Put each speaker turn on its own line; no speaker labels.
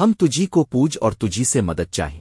ہم تجھی کو پوج اور تجھی سے مدد چاہیں۔